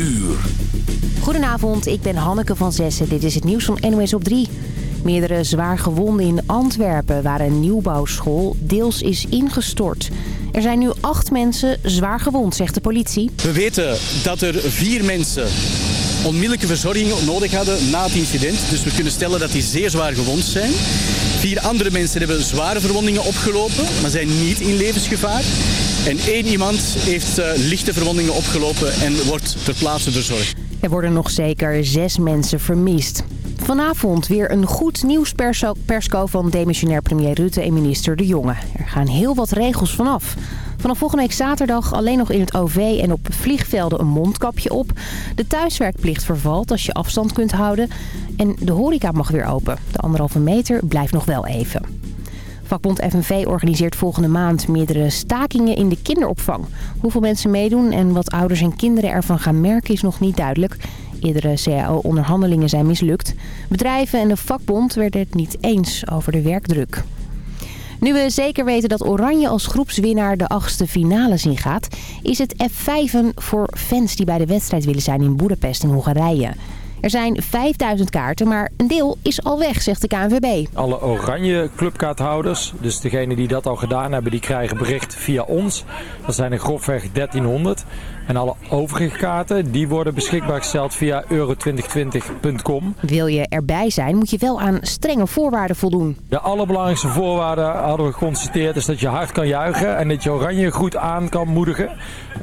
uur. Goedenavond, ik ben Hanneke van Zessen. Dit is het nieuws van NOS op 3. Meerdere zwaar gewonden in Antwerpen, waar een nieuwbouwschool deels is ingestort. Er zijn nu acht mensen zwaar gewond, zegt de politie. We weten dat er vier mensen onmiddellijke verzorging nodig hadden na het incident. Dus we kunnen stellen dat die zeer zwaar gewond zijn. Vier andere mensen hebben zware verwondingen opgelopen, maar zijn niet in levensgevaar. En één iemand heeft uh, lichte verwondingen opgelopen en wordt ter plaatse verzorgd. Er worden nog zeker zes mensen vermist. Vanavond weer een goed nieuwspersco van demissionair premier Rutte en minister De Jonge. Er gaan heel wat regels vanaf. Vanaf volgende week zaterdag alleen nog in het OV en op vliegvelden een mondkapje op. De thuiswerkplicht vervalt als je afstand kunt houden. En de horeca mag weer open. De anderhalve meter blijft nog wel even. Vakbond FNV organiseert volgende maand meerdere stakingen in de kinderopvang. Hoeveel mensen meedoen en wat ouders en kinderen ervan gaan merken is nog niet duidelijk. Eerdere CAO-onderhandelingen zijn mislukt. Bedrijven en de vakbond werden het niet eens over de werkdruk. Nu we zeker weten dat Oranje als groepswinnaar de achtste finale zien gaat... is het F5 voor fans die bij de wedstrijd willen zijn in Boedapest in Hongarije. Er zijn 5000 kaarten, maar een deel is al weg, zegt de KNVB. Alle oranje clubkaarthouders, dus degenen die dat al gedaan hebben, die krijgen bericht via ons. Dat zijn er grofweg 1300. En alle overige kaarten die worden beschikbaar gesteld via euro2020.com. Wil je erbij zijn, moet je wel aan strenge voorwaarden voldoen. De allerbelangrijkste voorwaarden hadden we geconstateerd is dat je hard kan juichen en dat je oranje goed aan kan moedigen.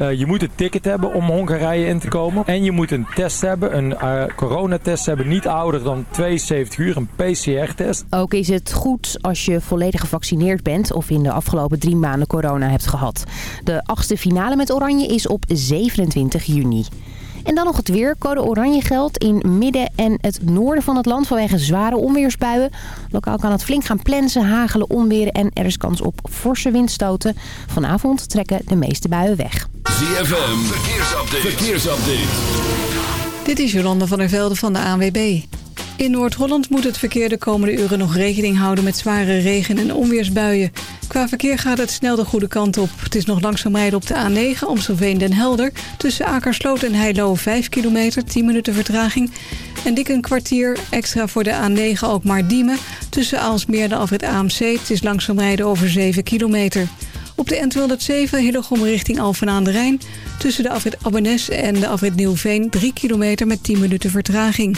Uh, je moet een ticket hebben om Hongarije in te komen. En je moet een test hebben, een uh, coronatest hebben, niet ouder dan 72 uur, een PCR-test. Ook is het goed als je volledig gevaccineerd bent of in de afgelopen drie maanden corona hebt gehad. De achtste finale met Oranje is op 27 juni. En dan nog het weer. Code oranje geldt in midden en het noorden van het land vanwege zware onweersbuien. Lokaal kan het flink gaan plensen, hagelen, onweren en er is kans op forse windstoten. Vanavond trekken de meeste buien weg. ZFM, verkeersupdate. verkeersupdate. Dit is Jolanda van der Velde van de ANWB. In Noord-Holland moet het verkeer de komende uren nog rekening houden met zware regen- en onweersbuien. Qua verkeer gaat het snel de goede kant op. Het is nog langzaam rijden op de A9 Amstelveen-Den Helder. Tussen Akersloot en Heilo 5 kilometer, 10 minuten vertraging. En dik een kwartier extra voor de A9 ook maar Diemen. Tussen Aalsmeer en Alfred AMC. Het is langzaam rijden over 7 kilometer. Op de N207 Hillegom richting Alphen aan de Rijn. Tussen de afrit Abbenes en de afrit Nieuwveen 3 kilometer met 10 minuten vertraging.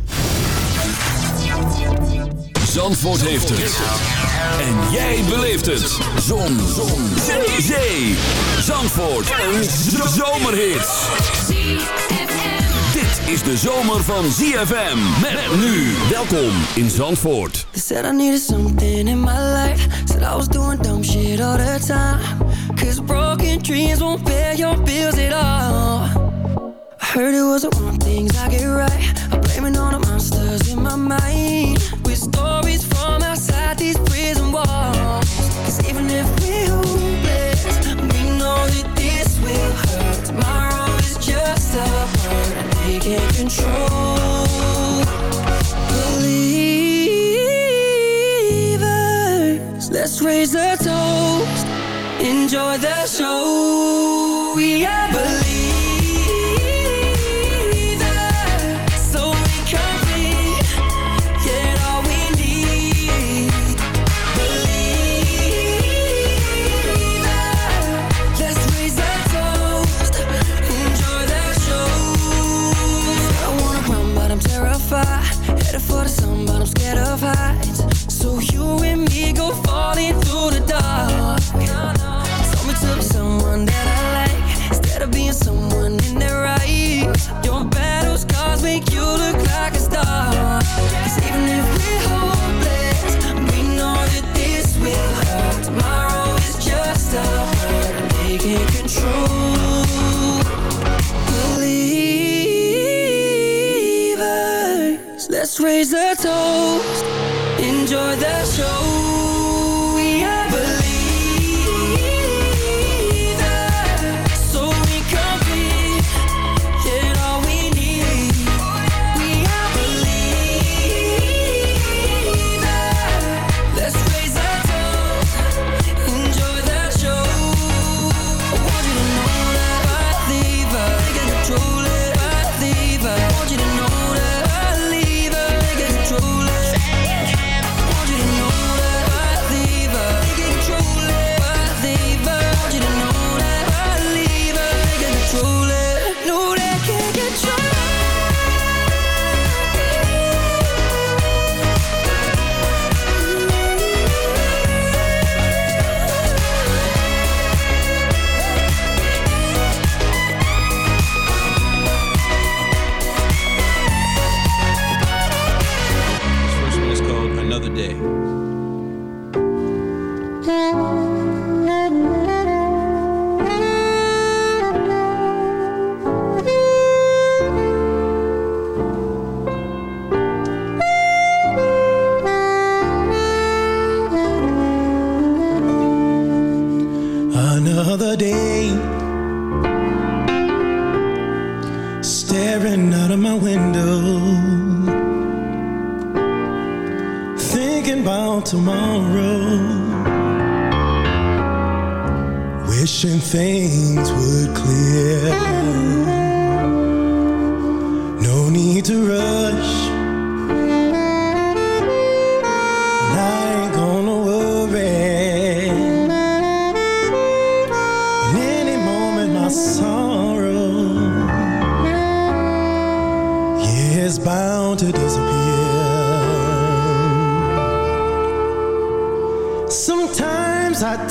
Zandvoort heeft het. En jij beleeft het. Zon. Zon. Zee. Zee. Zandvoort. Een zomerhit. Dit is de zomer van ZFM. Met nu. Welkom in Zandvoort. They said I needed something in my life Said I was doing dumb shit all the time Cause broken dreams won't pay your bills at all I heard it was the wrong things I get right I'm blaming all the monsters in my mind stories from outside these prison walls. Cause even if we're hopeless We know that this will hurt. Tomorrow is just a word And they can't control. Believers Let's raise a toast. Enjoy the show. We are the show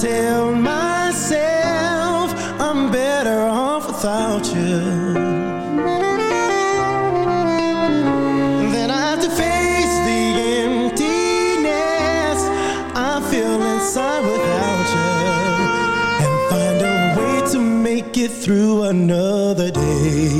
tell myself I'm better off without you. Then I have to face the emptiness. I feel inside without you. And find a way to make it through another day.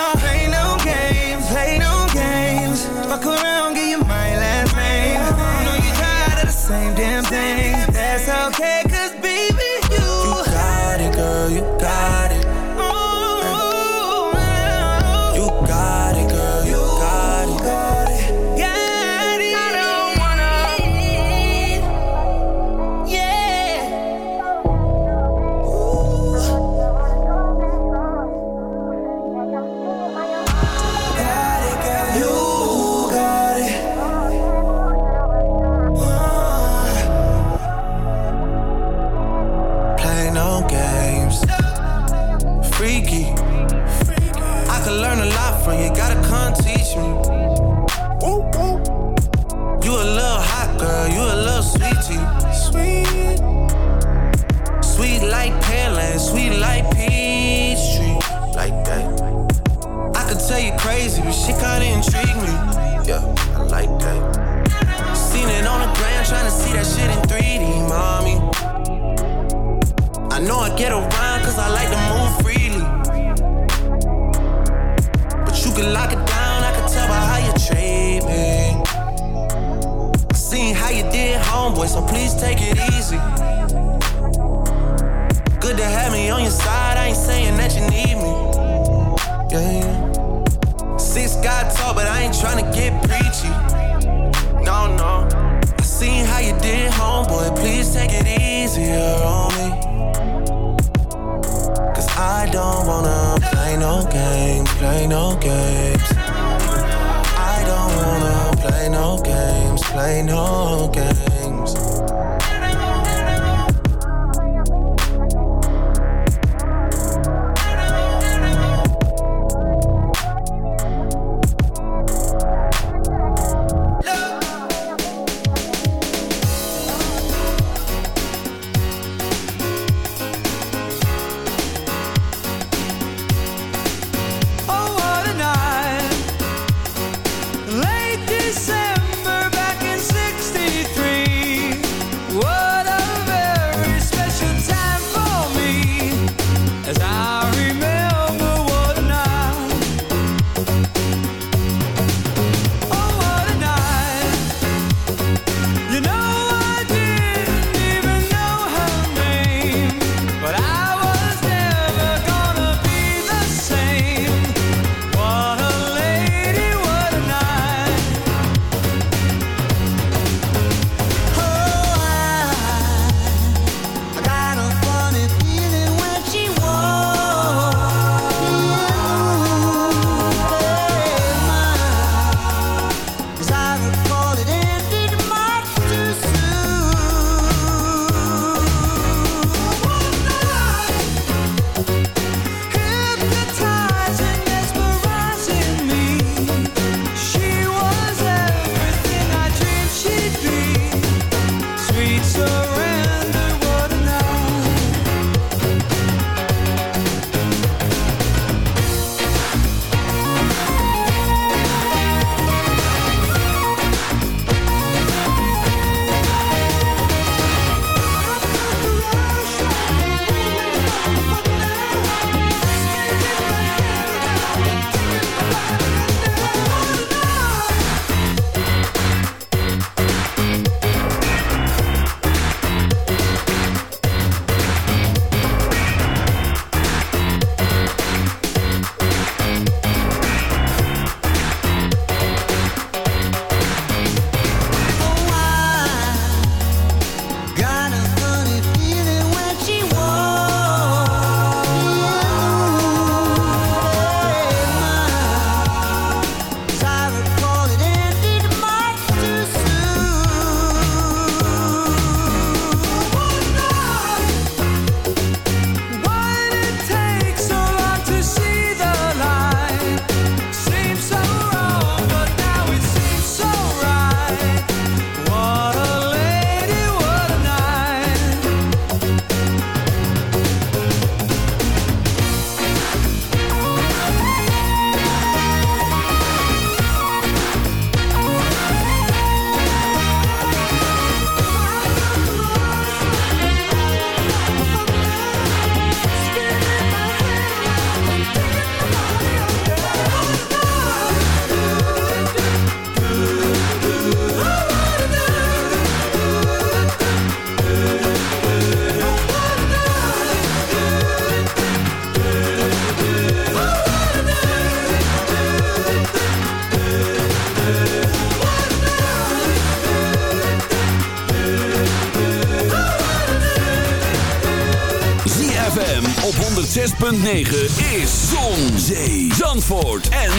106.9 is Zon, Zee, Zandvoort en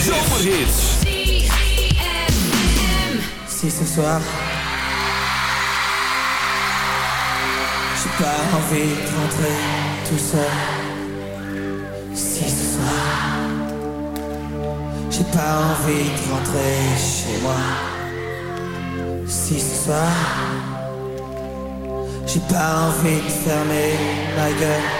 Zomerhits. Si ce soir, j'ai pas envie de rentrer tout seul. Si ce soir, j'ai pas envie de rentrer chez moi. Si ce soir, j'ai pas envie de fermer ma gueule.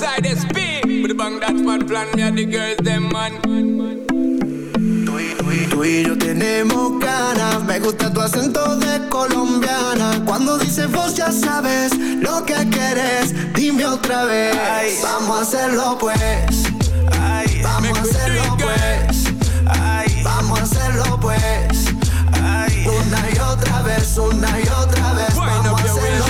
side SP. But the bang that man plan me and the girls them man. Tú y yo tenemos ganas, me gusta tu acento de colombiana. Cuando dices vos ya sabes lo que quieres, dime otra vez. Ay. Vamos a hacerlo pues, Ay. vamos a hacerlo pues, Ay. vamos a hacerlo pues. Una y otra vez, una y otra vez, vamos a hacerlo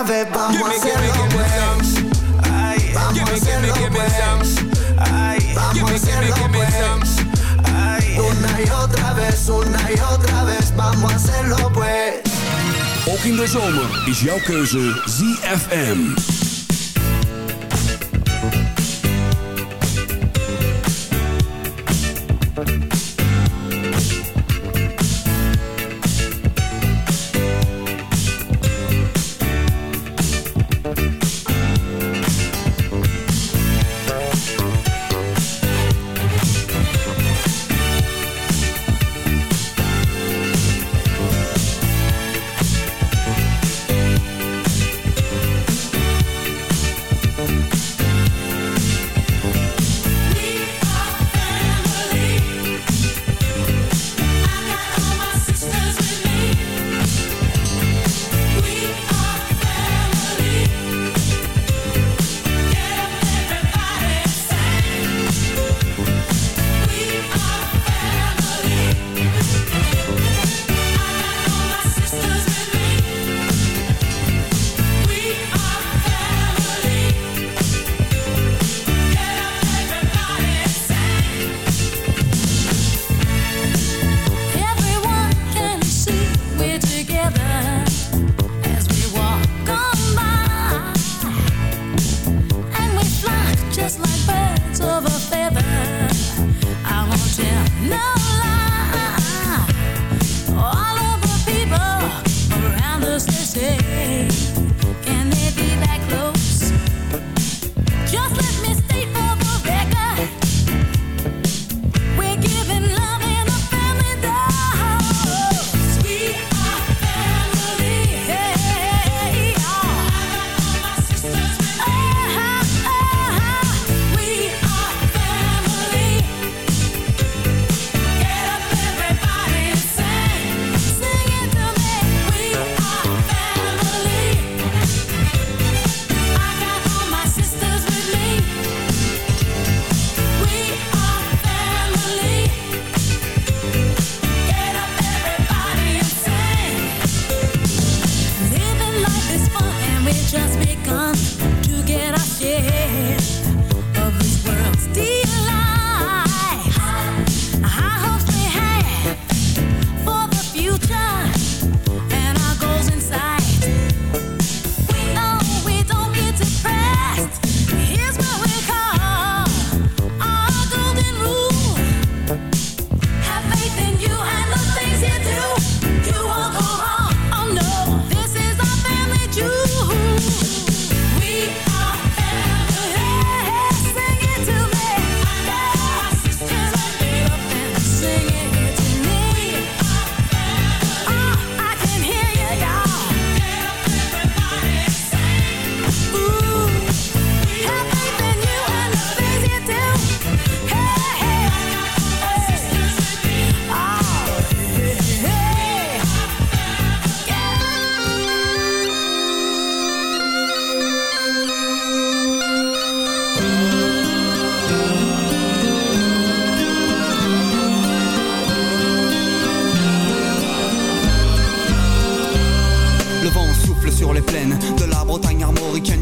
Vamos a pues. Ay, vamos a hacerlo gimme pues. some. Ay, vamos a Gimme, gimme, hacerlo gimme pues. some. Ay, una y otra vez, una y otra vez, vamos a hacerlo pues. Ook in de zomer is jouw keuze ZFM. The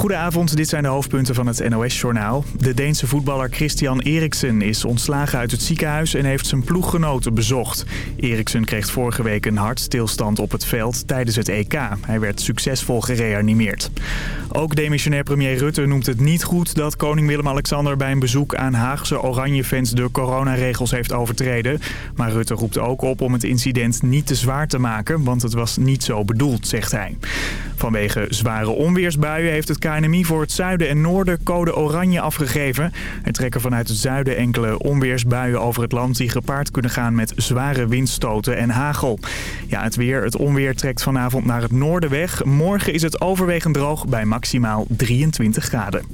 Goedenavond, dit zijn de hoofdpunten van het NOS-journaal. De Deense voetballer Christian Eriksen is ontslagen uit het ziekenhuis en heeft zijn ploeggenoten bezocht. Eriksen kreeg vorige week een hartstilstand op het veld tijdens het EK. Hij werd succesvol gereanimeerd. Ook demissionair premier Rutte noemt het niet goed dat koning Willem-Alexander bij een bezoek aan Haagse Oranje-fans de coronaregels heeft overtreden. Maar Rutte roept ook op om het incident niet te zwaar te maken, want het was niet zo bedoeld, zegt hij. Vanwege zware onweersbuien heeft het KNMI voor het zuiden en noorden code oranje afgegeven. Er trekken vanuit het zuiden enkele onweersbuien over het land die gepaard kunnen gaan met zware windstoten en hagel. Ja, het weer, het onweer trekt vanavond naar het noorden weg. Morgen is het overwegend droog bij maximaal 23 graden.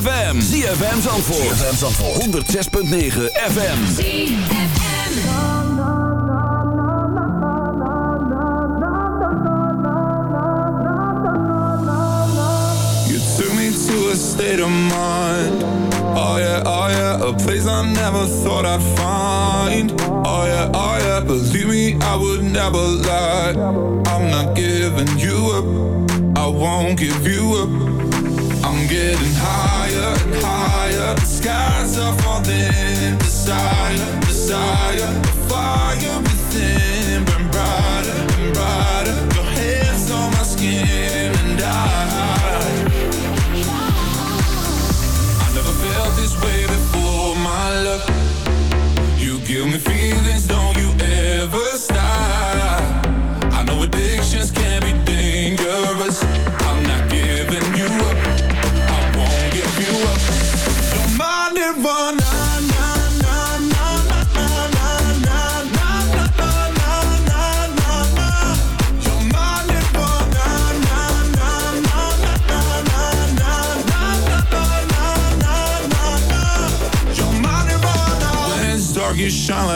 ZFM. ZFM Zandvoort. ZFM Zandvoort. 106.9 FM. ZFM. You took me to a state of mind. Oh yeah, oh yeah. A place I never thought I'd find. Oh yeah, oh yeah. Believe me, I would never lie. I'm not giving you up. I won't give you up. getting higher and higher. The skies are falling. Desire, desire, the fire within. Burn brighter and brighter. Your hands on my skin and I. I never felt this way before, my love. You give me feeling.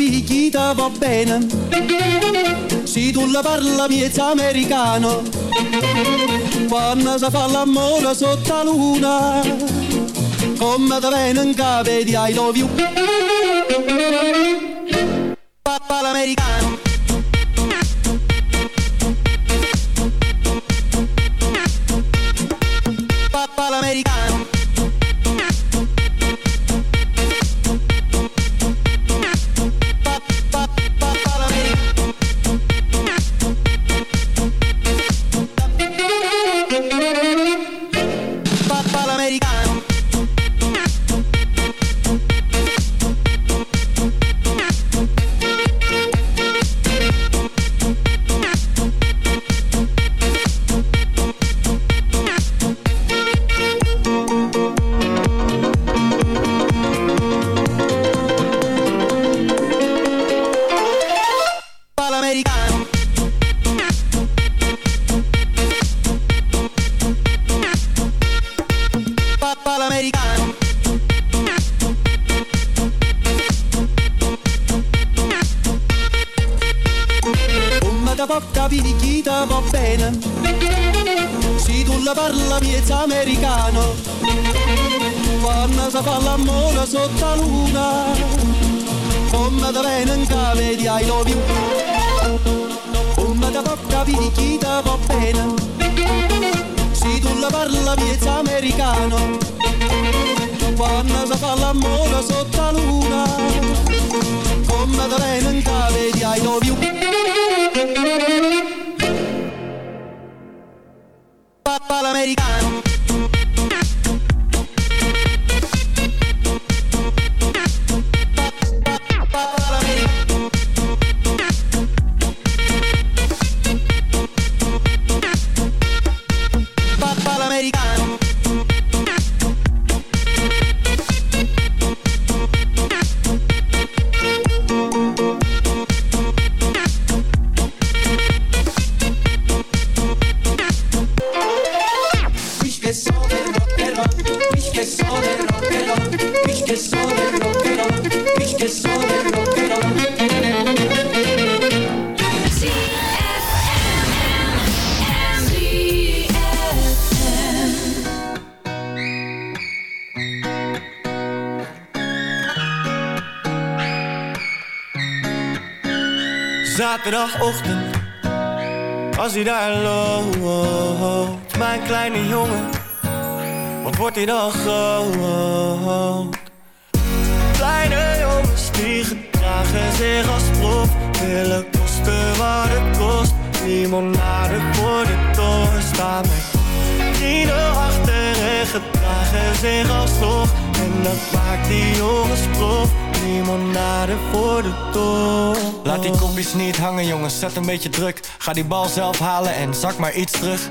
Poca picchita va bene. Se tu la parla miezza americano, quando si fa l'amore sotto la luna, come da bene in capo di I love you. Papà l'americano. Dan groot? Kleine jongens die gedragen zich als prof, willen kosten wat het kost. Limonade voor de toren met vrienden achter en gedragen zich als toch. En dat maakt die jongens prof. Limonade voor de toren. Laat die kopjes niet hangen jongens, zet een beetje druk. Ga die bal zelf halen en zak maar iets terug.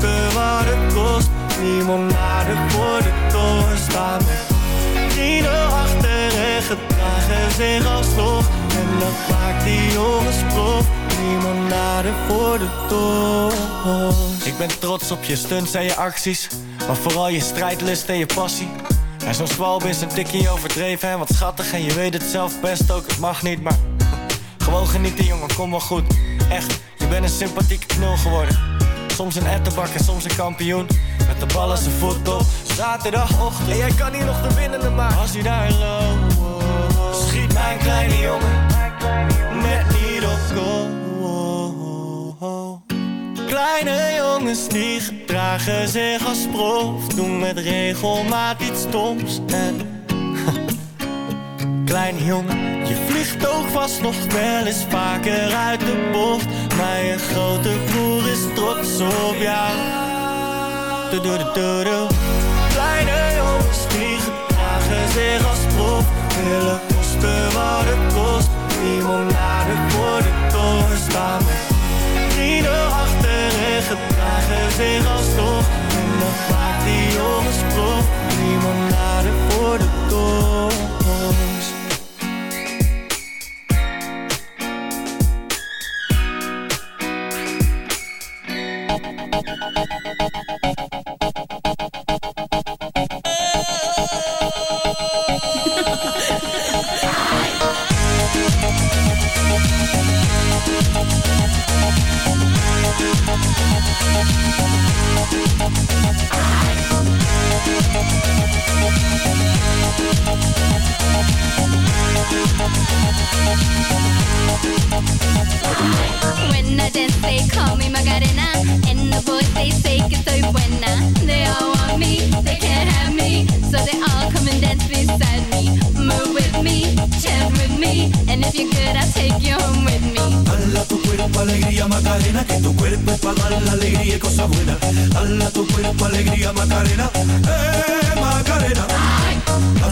kosten wat het voor de toren staan vrienden achter en gedragen zich als toch En dat maakt die jongens prof Limonade voor de toren Ik ben trots op je stunts en je acties. Maar vooral je strijdlust en je passie. En zo'n zwalb is een tikkie overdreven en wat schattig En je weet het zelf best ook, het mag niet, maar gewoon genieten jongen, kom wel goed. Echt, je bent een sympathieke knul geworden Soms een ettenbak en soms een kampioen. Met de bal een voet op Zaterdagochtend En jij kan hier nog de winnende maken. Als hij daar loopt Schiet mijn kleine jongen Net niet op Kleine jongens die gedragen zich als prof. Doen met regelmaat iets stoms En Kleine jongen, je vliegt ook vast nog wel eens vaker uit de bocht Je grote broer is trots op jou doe, doe, doe. Kleine jongens die gedragen zich als prof Willen kosten wat het kost Limonade voor de toren staan vrienden achter en zich alsnog. En dat maakt die jongens prof. Limonade voor de toren. When I dance, they call me the they say. They all want me, they can't have me. So they all come and dance beside me. Move with me, with me. And if you're good, I'll take you home with me. Tu cuerpo alegría que tu cuerpo para alegría tu cuerpo alegría Macarena, eh Macarena.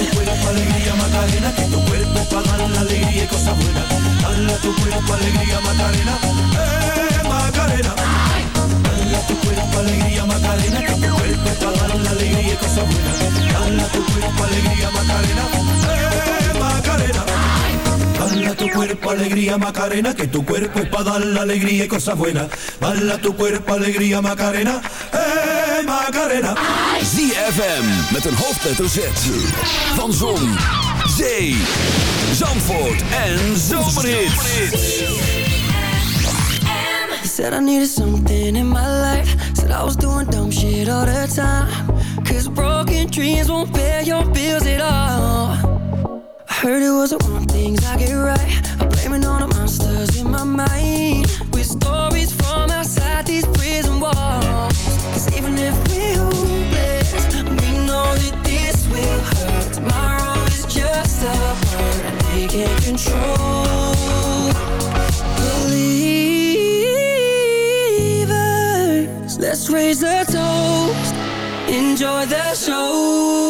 tu cuerpo alegría Macarena, que tu cuerpo para dar la alegría y cosas buenas. Dala tu cuerpo alegría Macarena, eh Macarena. Dala tu cuerpo alegría Macarena, que tu cuerpo para dar la alegría y cosas buenas. Dala tu cuerpo alegría Macarena, eh Macarena. Dala tu cuerpo alegría Macarena, que tu cuerpo es para dar la alegría y cosas buenas. Dala tu cuerpo alegría Macarena, eh Macarena. ZFM met een hoofdletter Z. Van Zon, Zee, Zandvoort en Zomerhits. Said I needed something in my life Said I was doing dumb shit all the time Cause broken dreams won't pay your bills at all I heard it was the wrong things I get right I'm blaming all the monsters in my mind the show